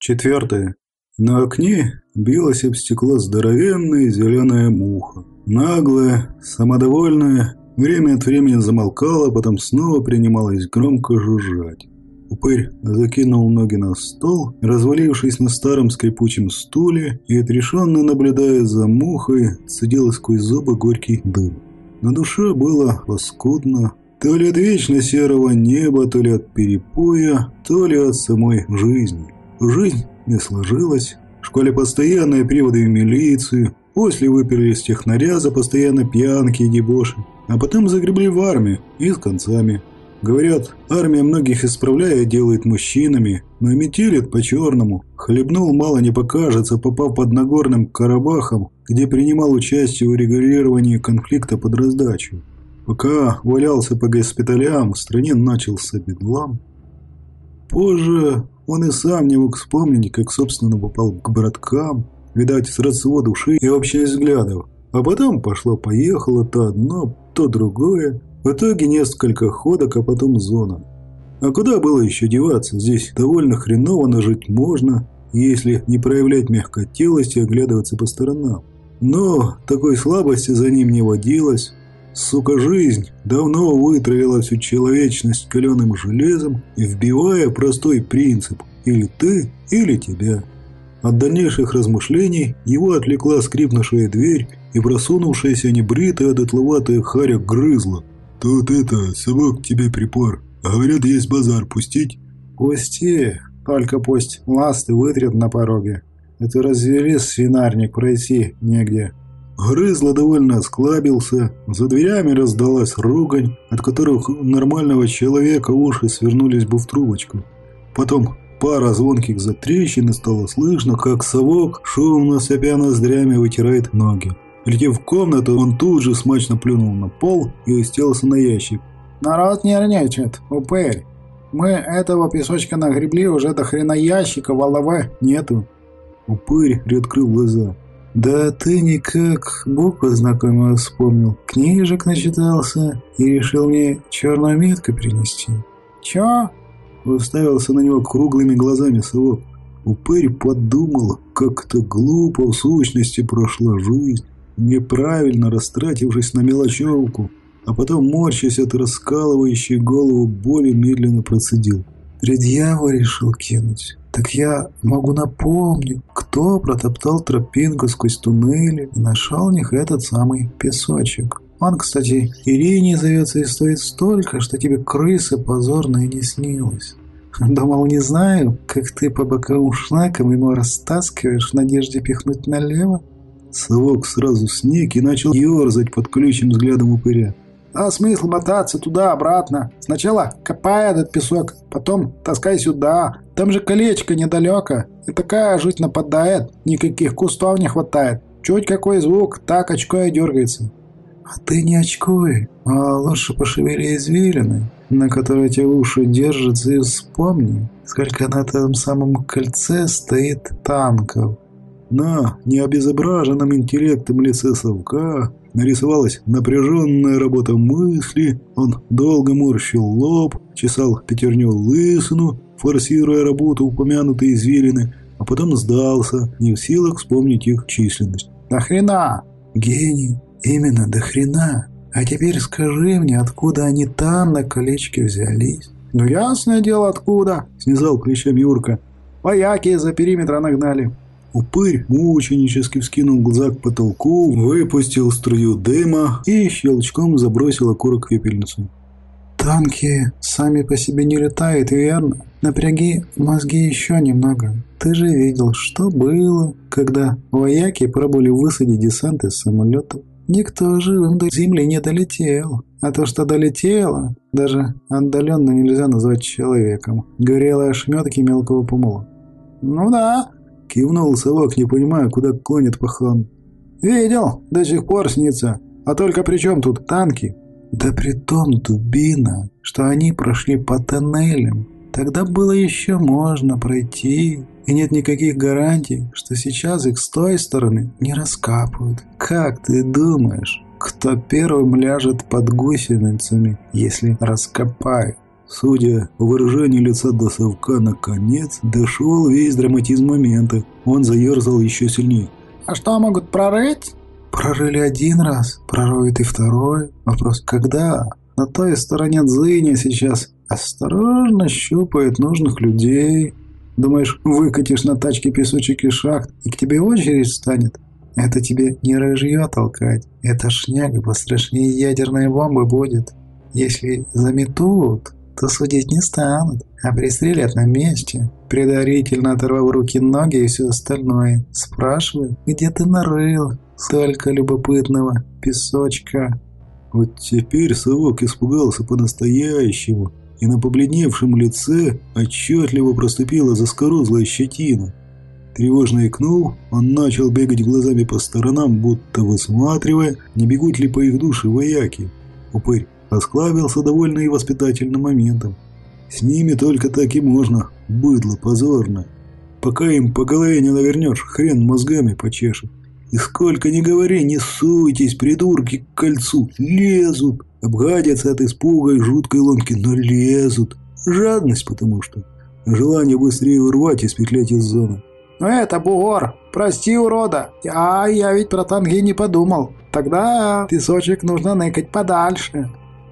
Четвертое. На окне билась об стекло здоровенная зеленая муха. Наглая, самодовольная, время от времени замолкала, потом снова принималась громко жужжать. Упырь закинул ноги на стол, развалившись на старом скрипучем стуле и, отрешенно наблюдая за мухой, цедил сквозь зубы горький дым. На душе было паскудно, то ли от вечно серого неба, то ли от перепоя, то ли от самой жизни. Жизнь не сложилась. В школе постоянные приводы в милицию. После выперли с технаря за постоянно пьянки и дебоши. А потом загребли в армию и с концами. Говорят, армия многих исправляет, делает мужчинами, но метелит по-черному. Хлебнул мало не покажется, попав под Нагорным Карабахом, где принимал участие в регулировании конфликта под раздачу. Пока валялся по госпиталям, в стране начался бедлам. Позже он и сам не мог вспомнить, как, собственно, попал к браткам, видать, с родство души и общих взглядов. А потом пошло-поехало то одно, то другое. В итоге несколько ходок, а потом зона. А куда было еще деваться? Здесь довольно хреново, но жить можно, если не проявлять мягкотелость и оглядываться по сторонам. Но такой слабости за ним не водилось. Сука, жизнь давно вытравила всю человечность каленым железом вбивая простой принцип «или ты, или тебя». От дальнейших размышлений его отвлекла скрипнувшая дверь и просунувшаяся небритая дотловатая харя грызла. «Тут это, собак тебе припор. Говорят, есть базар. Пустить?» «Пусти. Только пусть ласты вытрет на пороге. Это развели свинарник, пройти негде». Грызло довольно осклабился, за дверями раздалась ругань, от которых у нормального человека уши свернулись бы в трубочку. Потом пара звонких затрещин и стало слышно, как совок шумно сопя ноздрями вытирает ноги. Влетев в комнату, он тут же смачно плюнул на пол и устелся на ящик. «Народ нервничает, упырь. Мы этого песочка нагребли уже до хрена ящика, в нету». Упырь приоткрыл глаза. «Да ты никак буквы знакомые вспомнил, книжек начитался и решил мне черную метку принести». «Чё?» Уставился на него круглыми глазами совок. Упырь подумал, как-то глупо в сущности прошла жизнь, неправильно растратившись на мелочевку, а потом, морщась от раскалывающей голову боли, медленно процедил. «Предъяву решил кинуть». Так я могу напомнить, кто протоптал тропинку сквозь туннели и нашел в них этот самый песочек. Он, кстати, Ирине зовется и стоит столько, что тебе крысы позорно и не снилось. Думал, не знаю, как ты по боковым шнакам ему растаскиваешь в надежде пихнуть налево. Совок сразу сник и начал ерзать под ключем взглядом упыря. А смысл мотаться туда-обратно? Сначала копай этот песок, потом таскай сюда. Там же колечко недалеко. И такая жуть нападает, никаких кустов не хватает. Чуть какой звук, так очко и дергается. А ты не очкуй, а лучше пошевели извилины, на которые эти уши держатся, и вспомни, сколько на том самом кольце стоит танков. На необезображенном интеллектом лице совка нарисовалась напряженная работа мысли, он долго морщил лоб, чесал пятерню лысину, форсируя работу упомянутой извилины, а потом сдался, не в силах вспомнить их численность. «Да хрена!» «Гений! Именно до хрена! А теперь скажи мне, откуда они там на колечке взялись?» «Ну ясное дело, откуда!» — снизал плечами Юрка. «Вояки за периметра нагнали. Упырь мученически вскинул глаза к потолку, выпустил струю дыма и щелчком забросил окурок в пепельницу. «Танки сами по себе не летают, верно? Напряги мозги еще немного. Ты же видел, что было, когда вояки пробовали высадить десант из самолетов. Никто живым до земли не долетел. А то, что долетело, даже отдаленно нельзя назвать человеком. Горелые ошметки мелкого помола. «Ну да», Кивнул совок, не понимая, куда клонит пахан. «Видел, до сих пор снится. А только при чем тут танки?» «Да при том, дубина, что они прошли по тоннелям. Тогда было еще можно пройти, и нет никаких гарантий, что сейчас их с той стороны не раскапывают. Как ты думаешь, кто первым ляжет под гусеницами, если раскопают?» Судя по выражению лица до совка, наконец дошел весь драматизм момента. Он заерзал еще сильнее. «А что могут прорыть?» «Прорыли один раз, пророют и второй. Вопрос, когда?» На той стороне Дзыня сейчас осторожно щупает нужных людей. Думаешь, выкатишь на тачке песочек из шахт, и к тебе очередь станет? Это тебе не рыжье толкать. Это шняга пострашнее ядерной бомбы будет. Если заметут, то судить не станут, а пристрелят на месте, предварительно оторвав руки-ноги и все остальное. Спрашивай, где ты нарыл столько любопытного песочка? Вот теперь совок испугался по-настоящему, и на побледневшем лице отчетливо проступила заскорузлая щетина. Тревожно икнул, он начал бегать глазами по сторонам, будто высматривая, не бегут ли по их душе вояки. Упырь осклабился довольно и воспитательным моментом. С ними только так и можно, быдло позорно. Пока им по голове не навернешь, хрен мозгами почешет. И сколько ни говори, не суйтесь, придурки, к кольцу. Лезут. Обгадятся от испуга и жуткой ломки, но лезут. Жадность потому что. Желание быстрее урвать и спетлять из зоны. «Ну это бугор! Прости, урода! А я ведь про танги не подумал. Тогда песочек нужно ныкать подальше».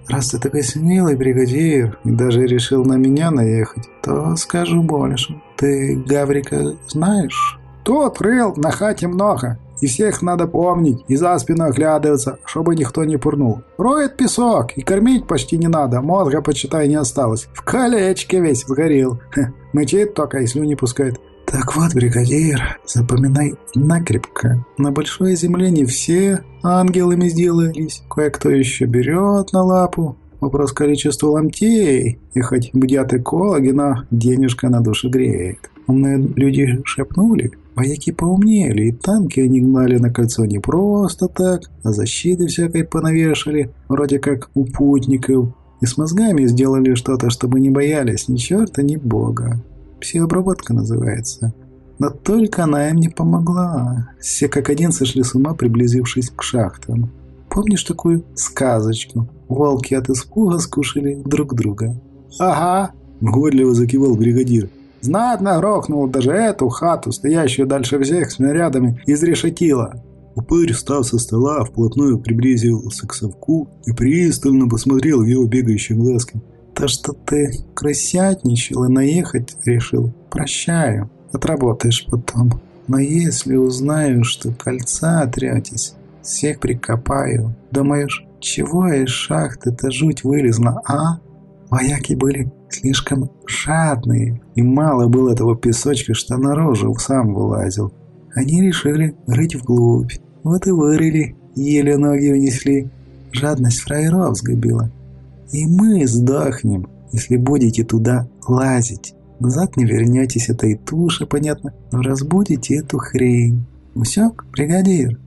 «Раз ты такой смелый бригадир и даже решил на меня наехать, то скажу больше. Ты Гаврика знаешь?» «Тот рыл на хате много. И всех надо помнить, и за спину оглядываться, чтобы никто не пурнул. Роет песок, и кормить почти не надо, мозга, почитай, не осталось. В колечке весь сгорел. Хе, мычит только, если не пускает. Так вот, бригадир, запоминай накрепко. На большой земле не все ангелами сделались. Кое-кто еще берет на лапу. Вопрос количества ломтей. И хоть бдят экологи, но денежка на душу греет. Умные люди шепнули, Вояки поумнели, и танки они гнали на кольцо не просто так, а защиты всякой понавешали, вроде как у путников, и с мозгами сделали что-то, чтобы не боялись ни черта, ни бога. Псиобработка называется. Но только она им не помогла. Все как один сошли с ума, приблизившись к шахтам. Помнишь такую сказочку? Волки от испуга скушали друг друга. «Ага», — гордливо закивал бригадир. Знатно грохнул даже эту хату, стоящую дальше всех снарядами, изрешетило. Упырь, встав со стола, вплотную приблизился к совку и пристально посмотрел в его бегающие глазки. «То, что ты крысятничал и наехать решил, прощаю, отработаешь потом. Но если узнаю, что кольца отрятись, всех прикопаю. Думаешь, чего из шахты-то жуть вылезла, а?» Вояки были слишком жадные, и мало было этого песочка, что наружу сам вылазил. Они решили рыть вглубь. Вот и вырыли, еле ноги унесли. Жадность фраеров сгубила. И мы сдохнем, если будете туда лазить. Назад не вернетесь, это и понятно, но разбудите эту хрень. Усек, бригадир?»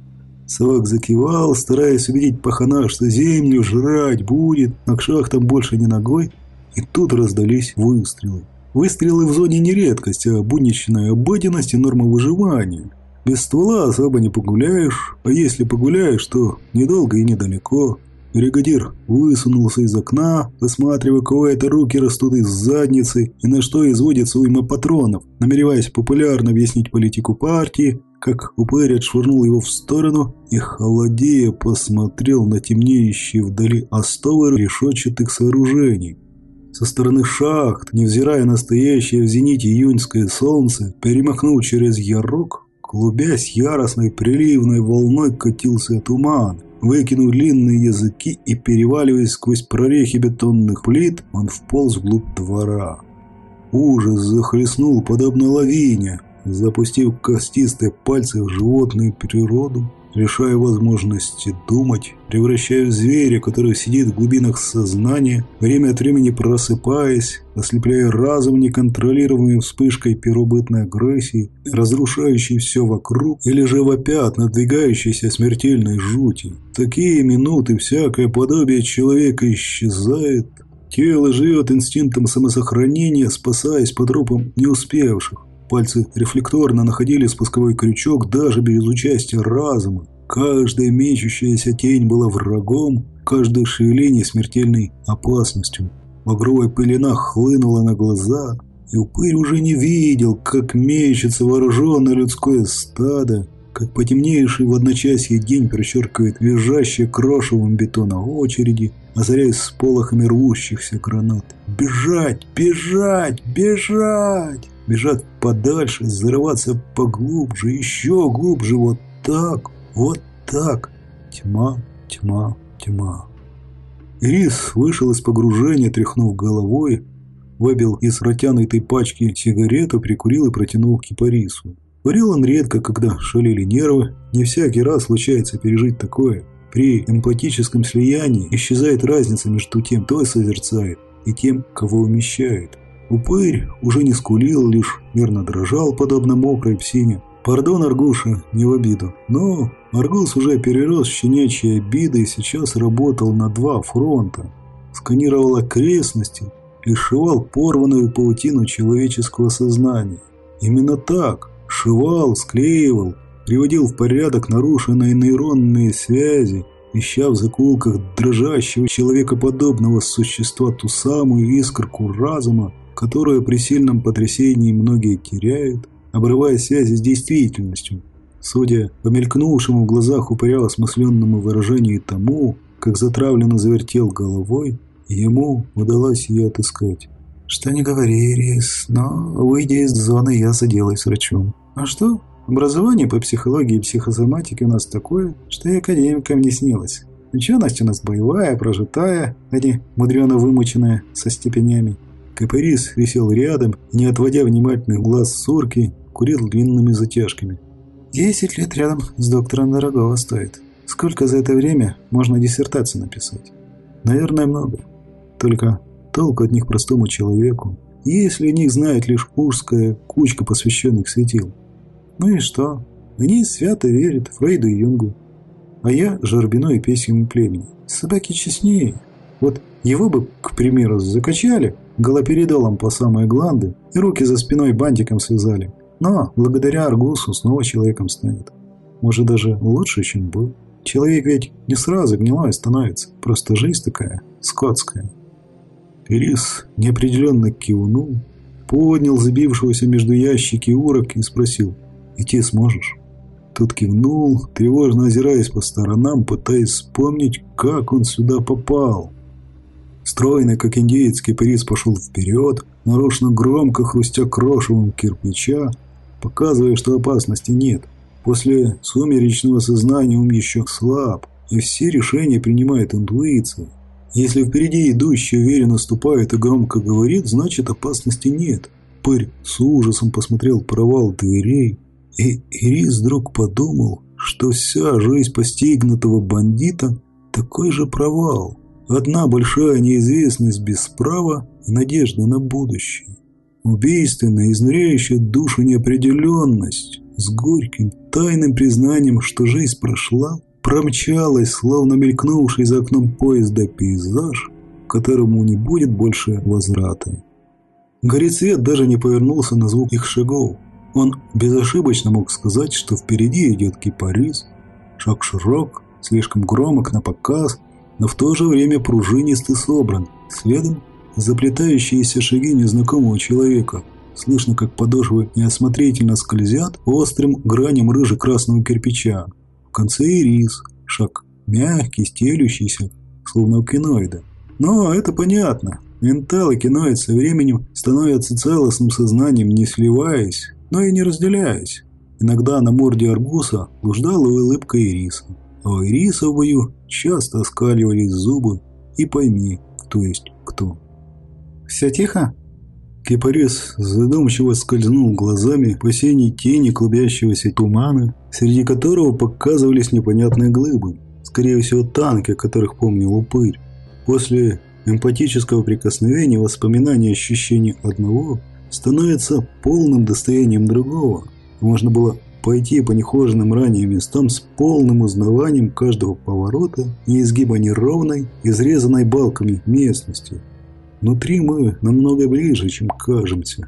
Совок закивал, стараясь убедить пахана, что землю жрать будет, но к шахтам больше не ногой. И тут раздались выстрелы. Выстрелы в зоне не редкость, а будничная обыденность и норма выживания. Без ствола особо не погуляешь, а если погуляешь, то недолго и недалеко. Бригадир высунулся из окна, высматривая, кого это руки растут из задницы и на что изводится уйма патронов, намереваясь популярно объяснить политику партии, как упырь отшвырнул его в сторону и, холодея, посмотрел на темнеющие вдали остовы решетчатых сооружений. Со стороны шахт, невзирая на стоящее в зените июньское солнце, перемахнул через ярок, клубясь яростной приливной волной катился туман. Выкинув длинные языки и переваливаясь сквозь прорехи бетонных плит, он вполз вглубь двора. Ужас захлестнул подобно лавине, запустив костистые пальцы в животную природу, лишая возможности думать, превращая в зверя, который сидит в глубинах сознания, время от времени просыпаясь, ослепляя разум неконтролируемой вспышкой первобытной агрессии, разрушающей все вокруг, или же вопя от надвигающейся смертельной жути. В такие минуты всякое подобие человека исчезает, тело живет инстинктом самосохранения, спасаясь по трупам не успевших. Пальцы рефлекторно находили спусковой крючок даже без участия разума. Каждая мечущаяся тень была врагом, каждое шевеление смертельной опасностью. Багровая пелена хлынула на глаза, и упырь уже не видел, как мечется вооруженное людское стадо, как потемнейший в одночасье день прочеркивает визжащие крошевым бетона очереди, озаряясь сполохами рвущихся гранат. Бежать! Бежать! Бежать! Бежать подальше, взрываться поглубже, еще глубже, вот так, вот так. Тьма, тьма, тьма. Ирис вышел из погружения, тряхнув головой, выбил из протянутой пачки сигарету, прикурил и протянул кипарису. Курил он редко, когда шалили нервы, не всякий раз случается пережить такое. При эмпатическом слиянии исчезает разница между тем, кто созерцает, и тем, кого умещает. Упырь уже не скулил, лишь мерно дрожал, подобно мокрой псине. Пардон, Аргуша, не в обиду. Но Аргус уже перерос щенячьи обиды и сейчас работал на два фронта. Сканировал окрестности и сшивал порванную паутину человеческого сознания. Именно так, Шивал, склеивал, приводил в порядок нарушенные нейронные связи, ища в закулках дрожащего человекоподобного существа ту самую искорку разума, которую при сильном потрясении многие теряют, обрывая связи с действительностью. Судя по мелькнувшему в глазах упыря осмысленному выражению тому, как затравленно завертел головой, ему удалось ее отыскать. «Что не говори, Ирис, но, выйдя из зоны, я заделаюсь врачом. А что? Образование по психологии и психосоматике у нас такое, что и академикам не снилось. Ученость у нас боевая, прожитая, а не мудрено вымученная, со степенями. Капарис висел рядом, не отводя внимательных глаз сурки, курил длинными затяжками. «Десять лет рядом с доктором дорогого стоит. Сколько за это время можно диссертацию написать?» «Наверное, много. Только толку от них простому человеку, если о них знает лишь узкая кучка посвященных светил. Ну и что? Они свято верят Фрейду и Юнгу. А я Жарбино и песенному племени. Собаки честнее. Вот его бы, к примеру, закачали голоперидолом по самые гланды и руки за спиной бантиком связали. Но благодаря Аргусу снова человеком станет. Может, даже лучше, чем был. Человек ведь не сразу гнилой становится. Просто жизнь такая, скотская. Ирис неопределенно кивнул, поднял забившегося между ящики урок и спросил – Идти сможешь?» Тот кивнул, тревожно озираясь по сторонам, пытаясь вспомнить, как он сюда попал. Стройный, как индеец, кипарис пошел вперед, нарочно громко хрустя крошевым кирпича, показывая, что опасности нет. После сумеречного сознания ум еще слаб, и все решения принимает интуиция. Если впереди идущий уверенно ступает и громко говорит, значит опасности нет. Пырь с ужасом посмотрел провал дверей, и Ирис вдруг подумал, что вся жизнь постигнутого бандита – такой же провал. Одна большая неизвестность без права надежда на будущее. Убийственная, изнуряющая душу неопределенность с горьким, тайным признанием, что жизнь прошла, промчалась, словно мелькнувший за окном поезда пейзаж, к которому не будет больше возврата. Горецвет даже не повернулся на звук их шагов. Он безошибочно мог сказать, что впереди идет кипарис. Шаг широк, слишком громок на показ, но в то же время пружинист и собран. Следом заплетающиеся шаги незнакомого человека. Слышно, как подошвы неосмотрительно скользят острым граням рыже-красного кирпича. В конце ирис, шаг мягкий, стелющийся, словно у киноида. Но это понятно. Ментал и киноид со временем становятся целостным сознанием, не сливаясь, но и не разделяясь. Иногда на морде аргуса блуждала улыбка ириса, а бою часто оскаливались зубы, и пойми, кто есть кто. «Все тихо?» Кипарис задумчиво скользнул глазами по синей тени клубящегося тумана, среди которого показывались непонятные глыбы, скорее всего танки, о которых помнил упырь. После эмпатического прикосновения воспоминания ощущений одного становится полным достоянием другого. Можно было пойти по нехоженным ранее местам с полным узнаванием каждого поворота и изгиба неровной, изрезанной балками местности. Внутри мы намного ближе, чем кажемся.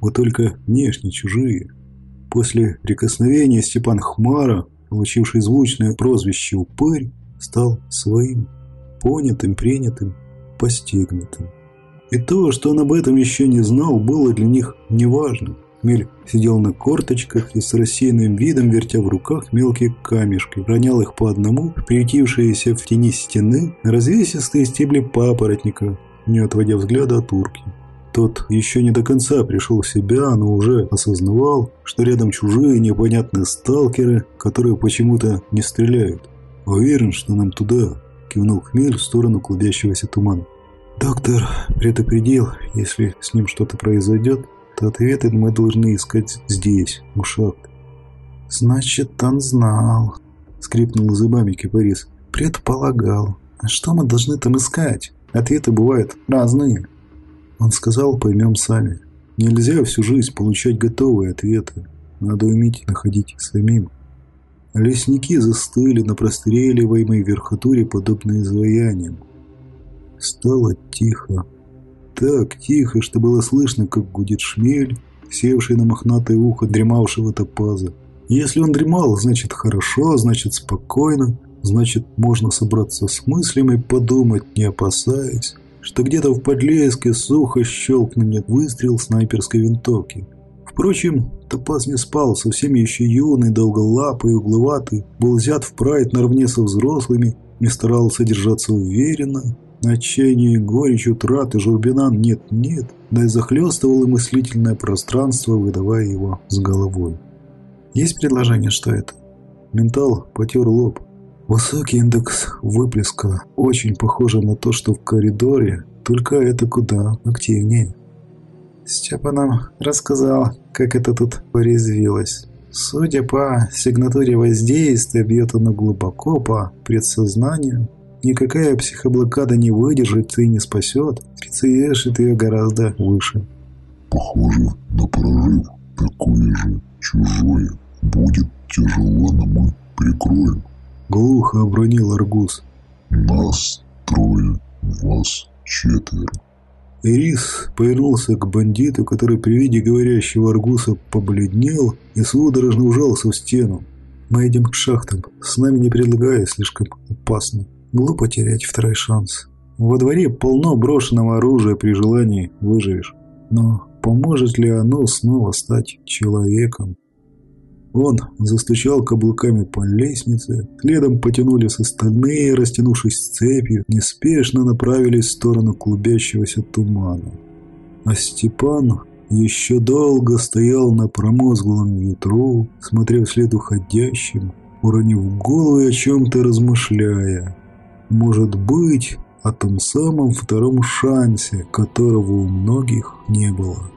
Вот только внешне чужие. После прикосновения Степан Хмара, получивший звучное прозвище «Упырь», стал своим, понятым, принятым, постигнутым. И то, что он об этом еще не знал, было для них неважно. Хмель сидел на корточках и с рассеянным видом, вертя в руках мелкие камешки, ронял их по одному, приютившиеся в тени стены, развесистые стебли папоротника, не отводя взгляда от урки. Тот еще не до конца пришел в себя, но уже осознавал, что рядом чужие непонятные сталкеры, которые почему-то не стреляют. «Уверен, что нам туда», – кивнул Хмель в сторону клубящегося тумана. «Доктор предупредил, если с ним что-то произойдет, то ответы мы должны искать здесь, у шахты». «Значит, он знал», – скрипнул зубами кипарис. «Предполагал. А что мы должны там искать? Ответы бывают разные». Он сказал, поймем сами. Нельзя всю жизнь получать готовые ответы. Надо уметь находить самим. Лесники застыли на простреливаемой верхотуре, подобно изваяниям. Стало тихо. Так тихо, что было слышно, как гудит шмель, севший на мохнатое ухо дремавшего топаза. Если он дремал, значит хорошо, значит спокойно, значит можно собраться с мыслями, подумать, не опасаясь, что где-то в подлеске сухо щелкнет выстрел снайперской винтовки. Впрочем, Топаз не спал, совсем еще юный, долголапый, угловатый, был взят в прайд наравне со взрослыми, не старался держаться уверенно, Отчаяние горечь утраты Журбинан нет-нет, да и захлестывало мыслительное пространство, выдавая его с головой. Есть предложение, что это? Ментал потер лоб. Высокий индекс выплеска, очень похоже на то, что в коридоре, только это куда активнее. Степа нам рассказал, как это тут порезвилось. Судя по сигнатуре воздействия, бьет оно глубоко по предсознанию, Никакая психоблокада не выдержит и не спасет. Специешит ее гораздо выше. Похоже на прорыв. Такое же чужое. Будет тяжело, но мы прикроем. Глухо обронил Аргус. Нас трое, вас четверо. Ирис повернулся к бандиту, который при виде говорящего Аргуса побледнел и судорожно ужался в стену. «Мы идем к шахтам. С нами не предлагая, слишком опасно». Глупо терять второй шанс. Во дворе полно брошенного оружия, при желании выживешь. Но поможет ли оно снова стать человеком? Он застучал каблуками по лестнице, следом потянулись остальные, растянувшись цепью, неспешно направились в сторону клубящегося тумана. А Степан еще долго стоял на промозглом ветру, смотря вслед уходящим, уронив голову и о чем-то размышляя. Может быть, о том самом втором шансе, которого у многих не было.